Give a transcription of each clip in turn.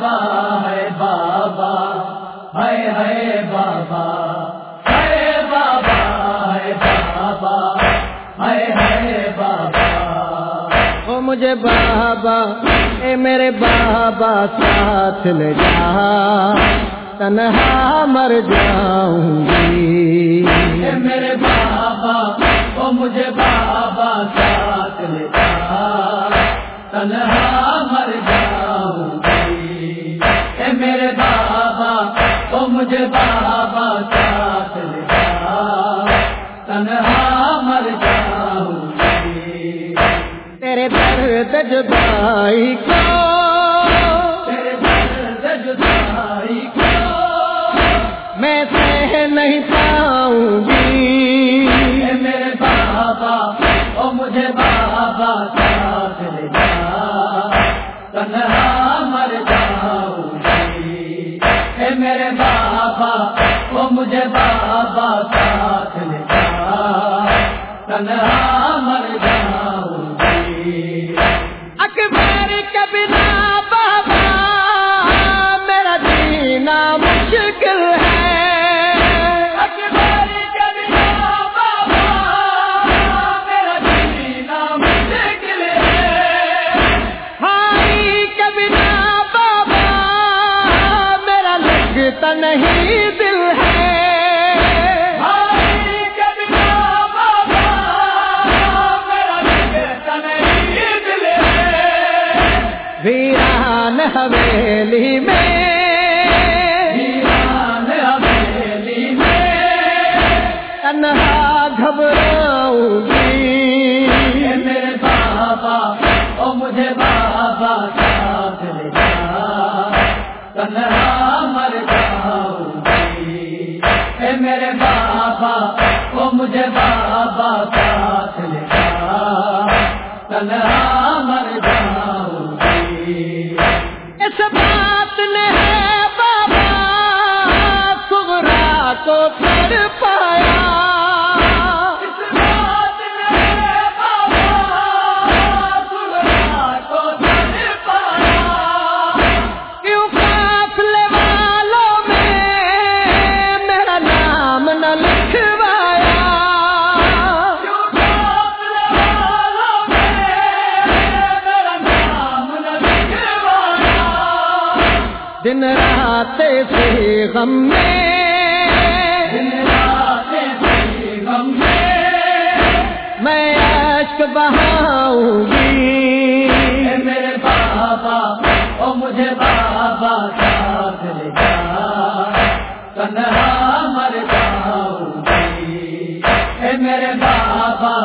بابا ہے بابا ہے ہے بابا ہے بابا ہے بابا ہے ہے بابا۔ او مجھے بابا اے میرے بابا ساتھ لے جا تنہا مر جاؤں گی۔ اے میرے بابا او مجھے بابا ساتھ لے جا تنہا میرے بابا او مجھے بابا ساتھ لے جا۔ تنہا مر جاؤں گی تیرے درد جدائی کو۔ تیرے درد جدائی کو۔ میں سہ نہیں بابا وہ مجھے بابا ساتھ لے جا تنہا مر جانا۔ تنہا گھبراؤں گی میرے بابا، او مجھے بابا ساتھ لے جا تنہا مر جاؤں گی اے میرے بابا، او مجھے بابا دن رات سے غم میں دن میں بہاؤں گی۔ میرے بابا، او مجھے بابا ساتھ لے جا تنہا مر جاؤں گی۔ اے میرے بابا،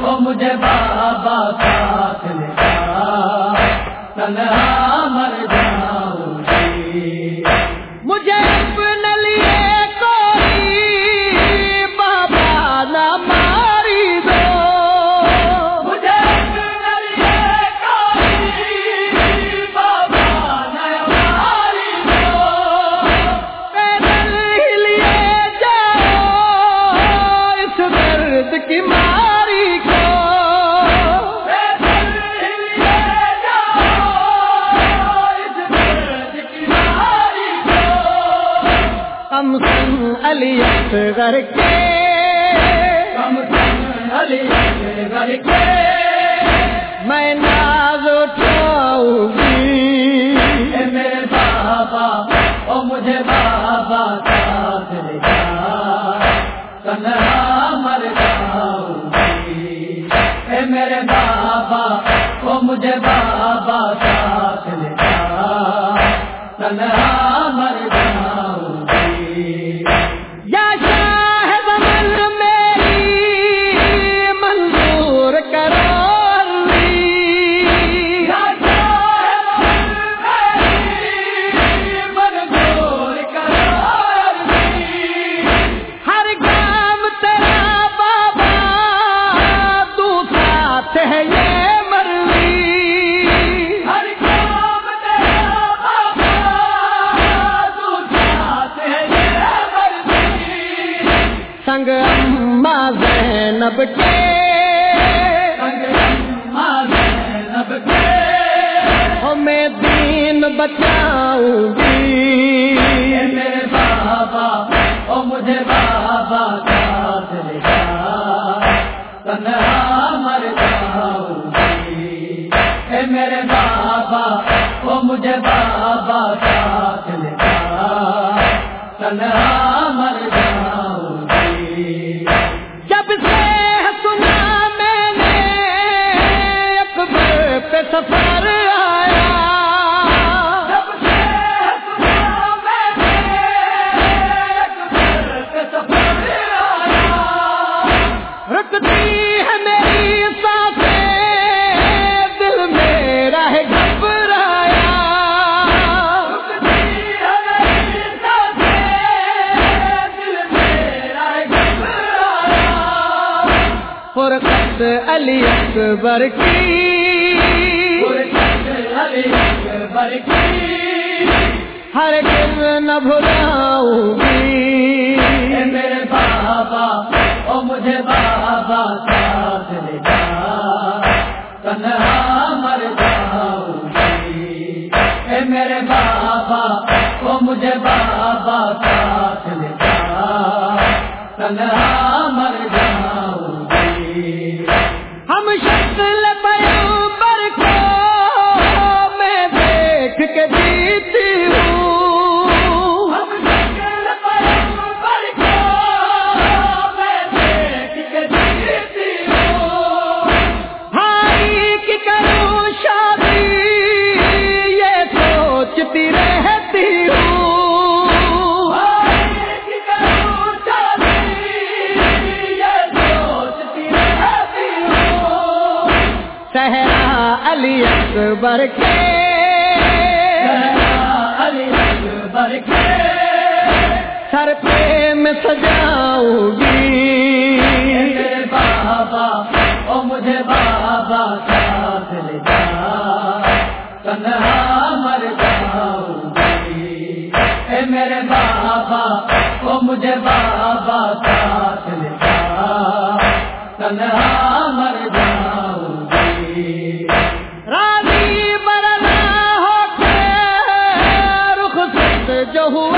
او مجھے بابا ساتھ لے جا تنہا سن علی اصغر کے میں ناز اٹھاؤں گی میرے بابا او مجھے بابا ساتھ لے جا تنہا مر جاؤں گی اے میرے بابا او مجھے بابا ساتھ لے جا تنہا مر جاؤں سنگ اما زینب کے او میں دین دین بچاؤں گی میرے بابا او مجھے بابا ساتھ لے تنہا مر جاؤں گی اے میرے بابا او مجھے بابا فرقت علی اکبر کی۔ ہر دل نہ بھلاؤں گی میرے بابا او مجھے بابا ساتھ لے جا۔ تنہا مر جاؤں گی اے میرے بابا او مجھے بابا ساتھ لے جا۔ تنہا ہم پیغمبر صحرا علی اکبر کے۔ سر پہ میں سجاؤں گی بابا او مجھے بابا ساتھ لے جا تنہا مر جاؤں گی۔ اے میرے بابا، او مجھے بابا ساتھ لے جا۔ تنہا کا۔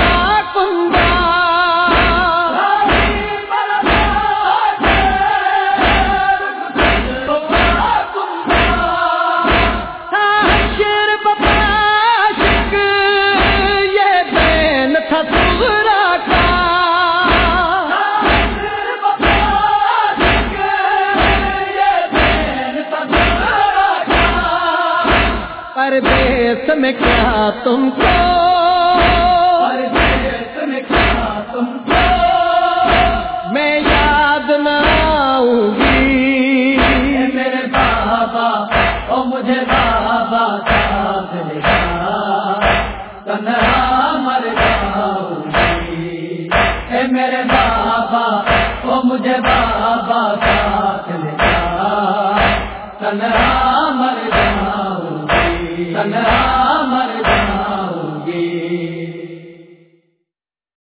پردیس میں کیا تم کو میرے بابا وہ مجھے بابا ساتھ لے جا۔ تنہا